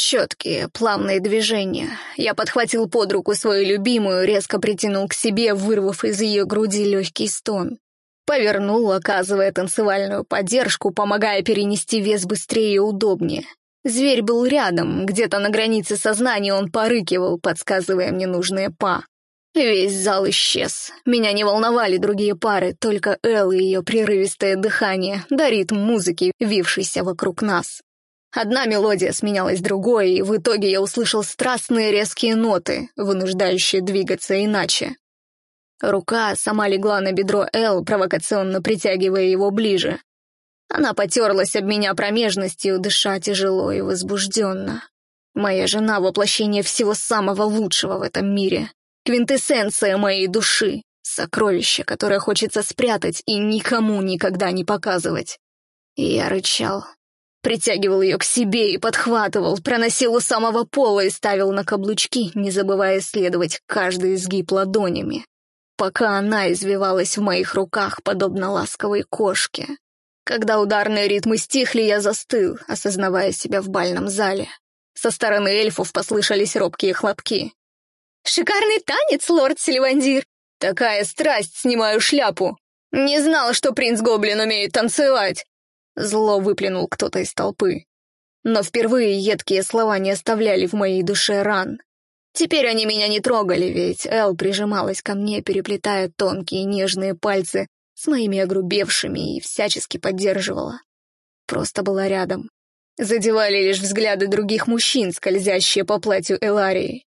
Четкие, плавные движения. Я подхватил под руку свою любимую, резко притянул к себе, вырвав из ее груди легкий стон. Повернул, оказывая танцевальную поддержку, помогая перенести вес быстрее и удобнее. Зверь был рядом, где-то на границе сознания он порыкивал, подсказывая мне нужные па. Весь зал исчез. Меня не волновали другие пары, только Эл и ее прерывистое дыхание, да ритм музыки, вившийся вокруг нас. Одна мелодия сменялась другой, и в итоге я услышал страстные резкие ноты, вынуждающие двигаться иначе. Рука сама легла на бедро Эл, провокационно притягивая его ближе. Она потерлась об меня промежностью, дыша тяжело и возбужденно. Моя жена — воплощение всего самого лучшего в этом мире. Квинтэссенция моей души. Сокровище, которое хочется спрятать и никому никогда не показывать. И я рычал. Притягивал ее к себе и подхватывал, проносил у самого пола и ставил на каблучки, не забывая исследовать каждый изгиб ладонями, пока она извивалась в моих руках, подобно ласковой кошке. Когда ударные ритмы стихли, я застыл, осознавая себя в бальном зале. Со стороны эльфов послышались робкие хлопки. «Шикарный танец, лорд Сильвандир!» «Такая страсть, снимаю шляпу!» «Не знал, что принц-гоблин умеет танцевать!» Зло выплюнул кто-то из толпы. Но впервые едкие слова не оставляли в моей душе ран. Теперь они меня не трогали, ведь Эл прижималась ко мне, переплетая тонкие нежные пальцы с моими огрубевшими и всячески поддерживала. Просто была рядом. Задевали лишь взгляды других мужчин, скользящие по платью Эларии.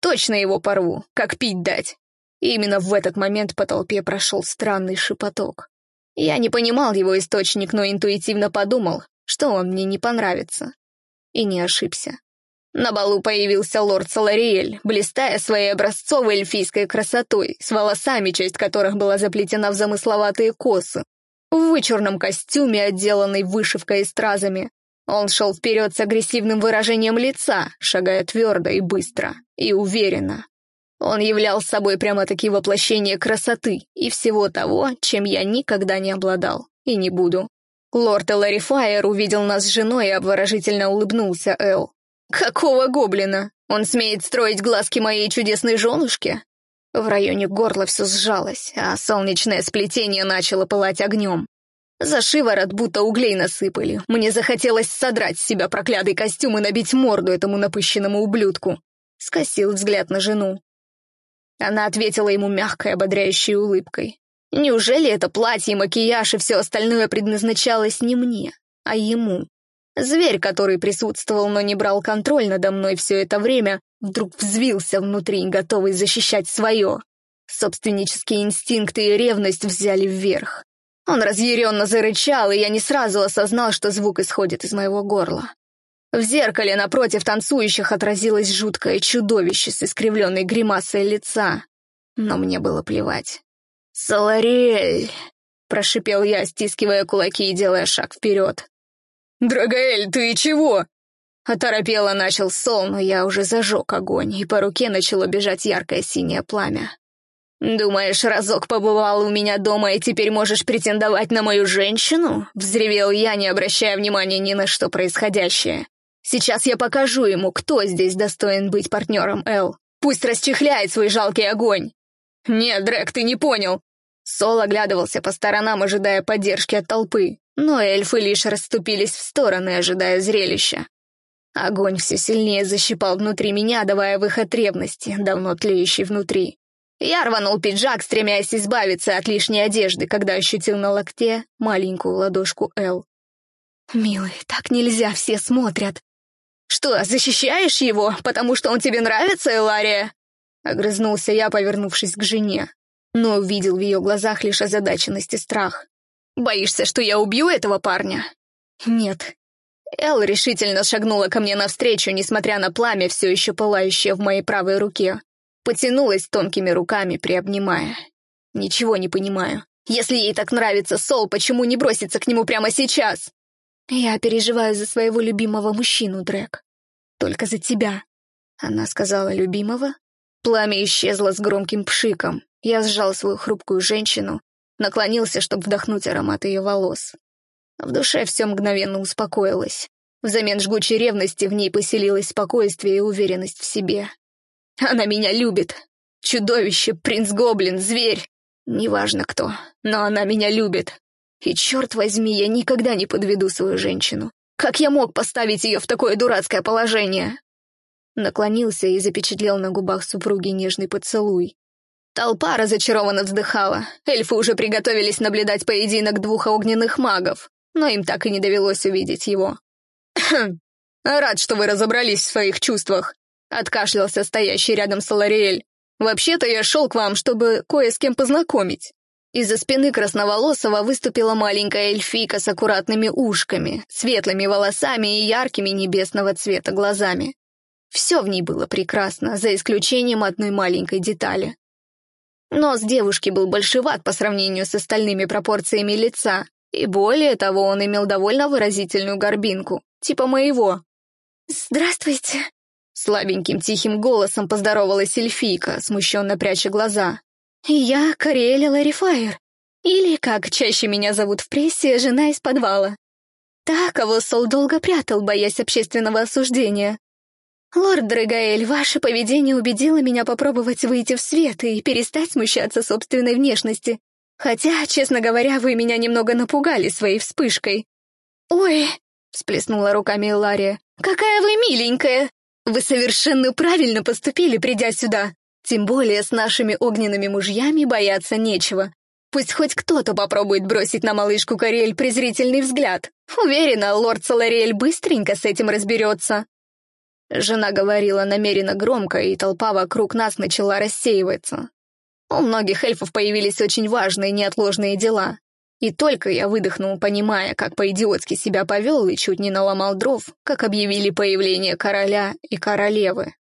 Точно его порву, как пить дать. И именно в этот момент по толпе прошел странный шепоток. Я не понимал его источник, но интуитивно подумал, что он мне не понравится. И не ошибся. На балу появился лорд Салариэль, блистая своей образцовой эльфийской красотой, с волосами, часть которых была заплетена в замысловатые косы. В вычурном костюме, отделанный вышивкой и стразами, он шел вперед с агрессивным выражением лица, шагая твердо и быстро, и уверенно. Он являл собой прямо-таки воплощение красоты и всего того, чем я никогда не обладал и не буду. Лорд Эларифайер увидел нас с женой и обворожительно улыбнулся Эл. «Какого гоблина? Он смеет строить глазки моей чудесной женушке?» В районе горла все сжалось, а солнечное сплетение начало пылать огнем. За шиворот будто углей насыпали. Мне захотелось содрать с себя проклятый костюм и набить морду этому напыщенному ублюдку. Скосил взгляд на жену. Она ответила ему мягкой, ободряющей улыбкой. Неужели это платье, макияж и все остальное предназначалось не мне, а ему? Зверь, который присутствовал, но не брал контроль надо мной все это время, вдруг взвился внутри, готовый защищать свое. Собственнические инстинкты и ревность взяли вверх. Он разъяренно зарычал, и я не сразу осознал, что звук исходит из моего горла. В зеркале напротив танцующих отразилось жуткое чудовище с искривленной гримасой лица. Но мне было плевать. «Солариэль!» — прошипел я, стискивая кулаки и делая шаг вперед. «Драгоэль, ты чего?» Оторопело начал Сол, но я уже зажег огонь, и по руке начало бежать яркое синее пламя. «Думаешь, разок побывал у меня дома, и теперь можешь претендовать на мою женщину?» — взревел я, не обращая внимания ни на что происходящее. «Сейчас я покажу ему, кто здесь достоин быть партнером Эл. Пусть расчехляет свой жалкий огонь!» «Нет, Дрэк, ты не понял!» Сол оглядывался по сторонам, ожидая поддержки от толпы но эльфы лишь расступились в стороны, ожидая зрелища. Огонь все сильнее защипал внутри меня, давая выход ревности, давно тлеющей внутри. Я рванул пиджак, стремясь избавиться от лишней одежды, когда ощутил на локте маленькую ладошку Эл. «Милый, так нельзя, все смотрят». «Что, защищаешь его, потому что он тебе нравится, Элария?» Огрызнулся я, повернувшись к жене, но увидел в ее глазах лишь озадаченность и страх. Боишься, что я убью этого парня?» «Нет». Эл решительно шагнула ко мне навстречу, несмотря на пламя, все еще пылающее в моей правой руке. Потянулась тонкими руками, приобнимая. «Ничего не понимаю. Если ей так нравится Сол, почему не броситься к нему прямо сейчас?» «Я переживаю за своего любимого мужчину, Дрэк. Только за тебя». Она сказала «любимого». Пламя исчезло с громким пшиком. Я сжал свою хрупкую женщину, наклонился, чтобы вдохнуть аромат ее волос. В душе все мгновенно успокоилось. Взамен жгучей ревности в ней поселилось спокойствие и уверенность в себе. Она меня любит. Чудовище, принц-гоблин, зверь. Неважно кто, но она меня любит. И черт возьми, я никогда не подведу свою женщину. Как я мог поставить ее в такое дурацкое положение? Наклонился и запечатлел на губах супруги нежный поцелуй. Толпа разочарованно вздыхала. Эльфы уже приготовились наблюдать поединок двух огненных магов, но им так и не довелось увидеть его. «Рад, что вы разобрались в своих чувствах», — откашлялся стоящий рядом Салариэль. «Вообще-то я шел к вам, чтобы кое с кем познакомить». Из-за спины красноволосого выступила маленькая эльфийка с аккуратными ушками, светлыми волосами и яркими небесного цвета глазами. Все в ней было прекрасно, за исключением одной маленькой детали. Нос девушки был большеват по сравнению с остальными пропорциями лица, и более того, он имел довольно выразительную горбинку, типа моего. «Здравствуйте!» Слабеньким тихим голосом поздоровалась эльфийка, смущенно пряча глаза. «Я Кориэля Ларифайр, или, как чаще меня зовут в прессе, жена из подвала. Та, кого Сол долго прятал, боясь общественного осуждения. Лорд Драгаэль, ваше поведение убедило меня попробовать выйти в свет и перестать смущаться собственной внешности. Хотя, честно говоря, вы меня немного напугали своей вспышкой. «Ой!» — всплеснула руками Лария. «Какая вы миленькая! Вы совершенно правильно поступили, придя сюда. Тем более с нашими огненными мужьями бояться нечего. Пусть хоть кто-то попробует бросить на малышку Кориэль презрительный взгляд. Уверена, лорд Салариэль быстренько с этим разберется». Жена говорила намеренно громко, и толпа вокруг нас начала рассеиваться. У многих эльфов появились очень важные неотложные дела. И только я выдохнул, понимая, как по-идиотски себя повел и чуть не наломал дров, как объявили появление короля и королевы.